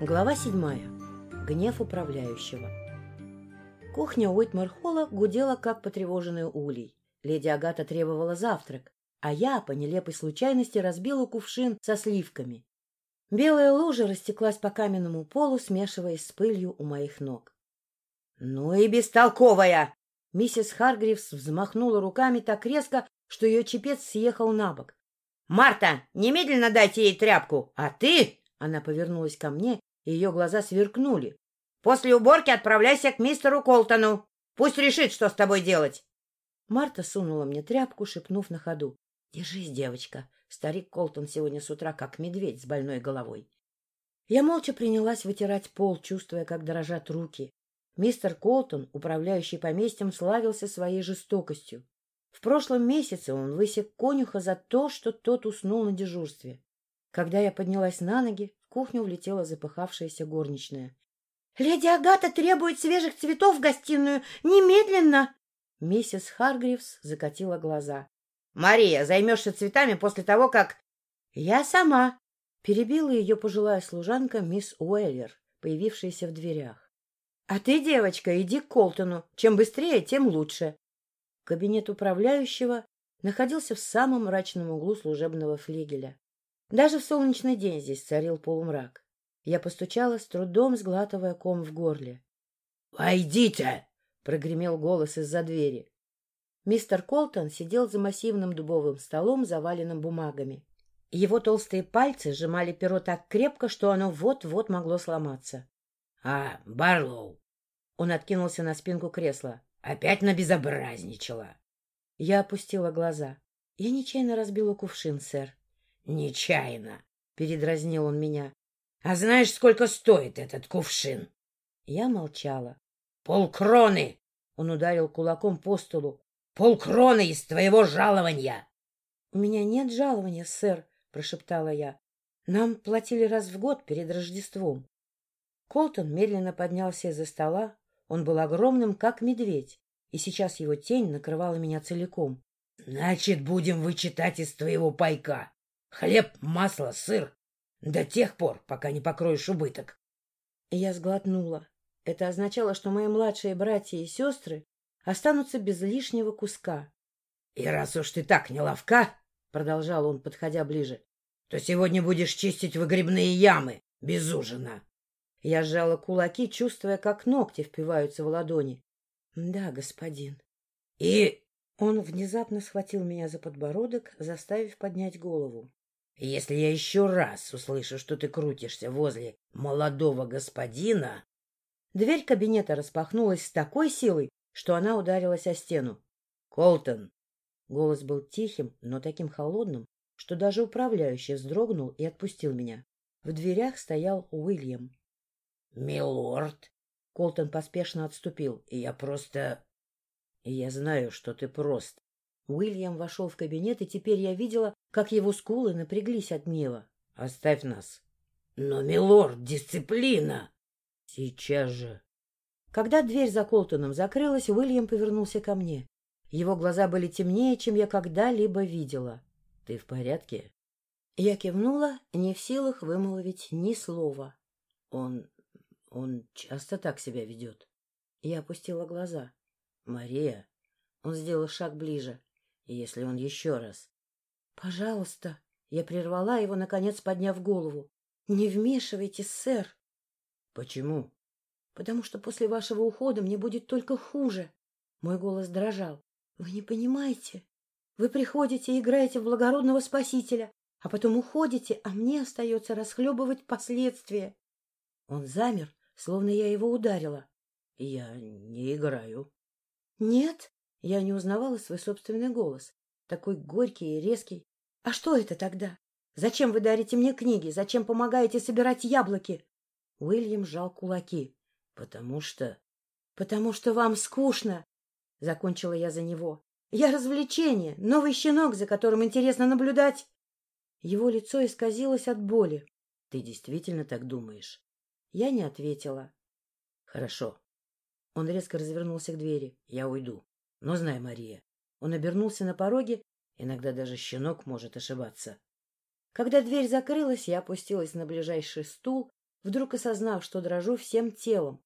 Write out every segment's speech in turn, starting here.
Глава седьмая. Гнев управляющего. Кухня Уитмар-холла гудела, как потревоженный улей. Леди Агата требовала завтрак, а я, по нелепой случайности, разбила кувшин со сливками. Белая лужа растеклась по каменному полу, смешиваясь с пылью у моих ног. — Ну и бестолковая! Миссис Харгривс взмахнула руками так резко, что ее чепец съехал на бок. — Марта, немедленно дайте ей тряпку, а ты... Она повернулась ко мне, ее глаза сверкнули. — После уборки отправляйся к мистеру Колтону. Пусть решит, что с тобой делать. Марта сунула мне тряпку, шепнув на ходу. — Держись, девочка. Старик Колтон сегодня с утра как медведь с больной головой. Я молча принялась вытирать пол, чувствуя, как дрожат руки. Мистер Колтон, управляющий поместьем, славился своей жестокостью. В прошлом месяце он высек конюха за то, что тот уснул на дежурстве. Когда я поднялась на ноги, в кухню влетела запыхавшаяся горничная. — Леди Агата требует свежих цветов в гостиную! Немедленно! Миссис Харгривс закатила глаза. — Мария, займешься цветами после того, как... — Я сама! — перебила ее пожилая служанка мисс Уэллер, появившаяся в дверях. — А ты, девочка, иди к Колтону. Чем быстрее, тем лучше. Кабинет управляющего находился в самом мрачном углу служебного флигеля. Даже в солнечный день здесь царил полумрак. Я постучала, с трудом сглатывая ком в горле. — Войдите! — прогремел голос из-за двери. Мистер Колтон сидел за массивным дубовым столом, заваленным бумагами. Его толстые пальцы сжимали перо так крепко, что оно вот-вот могло сломаться. — А, Барлоу! Он откинулся на спинку кресла. — Опять набезобразничала. Я опустила глаза. — Я нечаянно разбила кувшин, сэр. Нечаянно, передразнил он меня. А знаешь, сколько стоит этот кувшин? Я молчала. Полкроны! Он ударил кулаком по столу. Полкроны из твоего жалования! У меня нет жалования, сэр, прошептала я. Нам платили раз в год перед Рождеством. Колтон медленно поднялся из-за стола. Он был огромным, как медведь, и сейчас его тень накрывала меня целиком. — Значит, будем вычитать из твоего пайка. Хлеб, масло, сыр. До тех пор, пока не покроешь убыток. Я сглотнула. Это означало, что мои младшие братья и сестры останутся без лишнего куска. — И раз уж ты так неловка, — продолжал он, подходя ближе, — то сегодня будешь чистить выгребные ямы без ужина. Я сжала кулаки, чувствуя, как ногти впиваются в ладони. — Да, господин. — И... Он внезапно схватил меня за подбородок, заставив поднять голову. Если я еще раз услышу, что ты крутишься возле молодого господина... Дверь кабинета распахнулась с такой силой, что она ударилась о стену. — Колтон! Голос был тихим, но таким холодным, что даже управляющий вздрогнул и отпустил меня. В дверях стоял Уильям. — Милорд! Колтон поспешно отступил. — Я просто... — Я знаю, что ты прост. Уильям вошел в кабинет, и теперь я видела, как его скулы напряглись от гнева. — Оставь нас. — Но, милорд, дисциплина! — Сейчас же. Когда дверь за Колтоном закрылась, Уильям повернулся ко мне. Его глаза были темнее, чем я когда-либо видела. — Ты в порядке? Я кивнула, не в силах вымолвить ни слова. Он... он часто так себя ведет. Я опустила глаза. — Мария... Он сделал шаг ближе. Если он еще раз... — Пожалуйста. Я прервала его, наконец подняв голову. — Не вмешивайтесь, сэр. — Почему? — Потому что после вашего ухода мне будет только хуже. Мой голос дрожал. — Вы не понимаете? Вы приходите и играете в благородного спасителя, а потом уходите, а мне остается расхлебывать последствия. Он замер, словно я его ударила. — Я не играю. — Нет? Я не узнавала свой собственный голос. Такой горький и резкий. А что это тогда? Зачем вы дарите мне книги? Зачем помогаете собирать яблоки? Уильям сжал кулаки. Потому что... Потому что вам скучно. Закончила я за него. Я развлечение, новый щенок, за которым интересно наблюдать. Его лицо исказилось от боли. Ты действительно так думаешь? Я не ответила. Хорошо. Он резко развернулся к двери. Я уйду. Но знай, Мария, он обернулся на пороге, иногда даже щенок может ошибаться. Когда дверь закрылась, я опустилась на ближайший стул, вдруг осознав, что дрожу всем телом.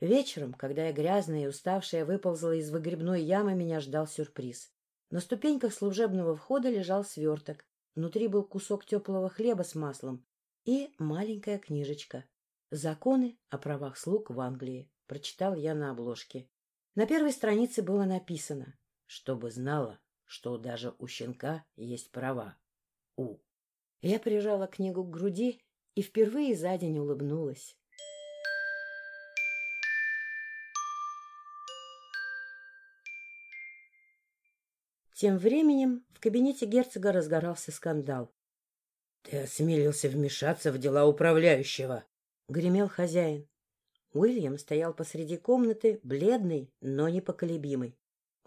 Вечером, когда я грязная и уставшая выползла из выгребной ямы, меня ждал сюрприз. На ступеньках служебного входа лежал сверток. Внутри был кусок теплого хлеба с маслом и маленькая книжечка. «Законы о правах слуг в Англии», — прочитал я на обложке. На первой странице было написано, чтобы знала, что даже у щенка есть права. У. Я прижала книгу к груди и впервые за день улыбнулась. Тем временем в кабинете герцога разгорался скандал. — Ты осмелился вмешаться в дела управляющего! — гремел хозяин. Уильям стоял посреди комнаты, бледный, но непоколебимый.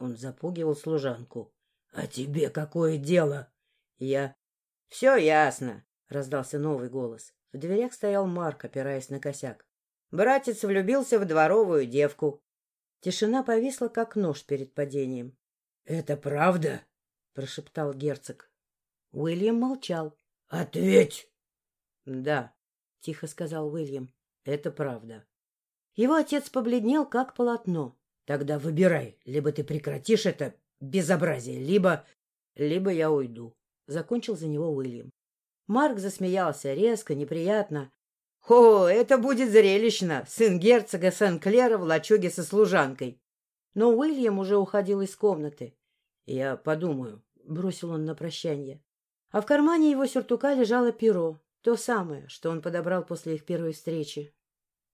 Он запугивал служанку. — А тебе какое дело? Я... — Все ясно, — раздался новый голос. В дверях стоял Марк, опираясь на косяк. Братец влюбился в дворовую девку. Тишина повисла, как нож перед падением. — Это правда? — прошептал герцог. Уильям молчал. — Ответь! — Да, — тихо сказал Уильям. — Это правда. Его отец побледнел, как полотно. — Тогда выбирай, либо ты прекратишь это безобразие, либо... либо я уйду. Закончил за него Уильям. Марк засмеялся резко, неприятно. — О, это будет зрелищно! Сын герцога Сен-Клера в лачуге со служанкой. Но Уильям уже уходил из комнаты. — Я подумаю, — бросил он на прощание. А в кармане его сюртука лежало перо, то самое, что он подобрал после их первой встречи.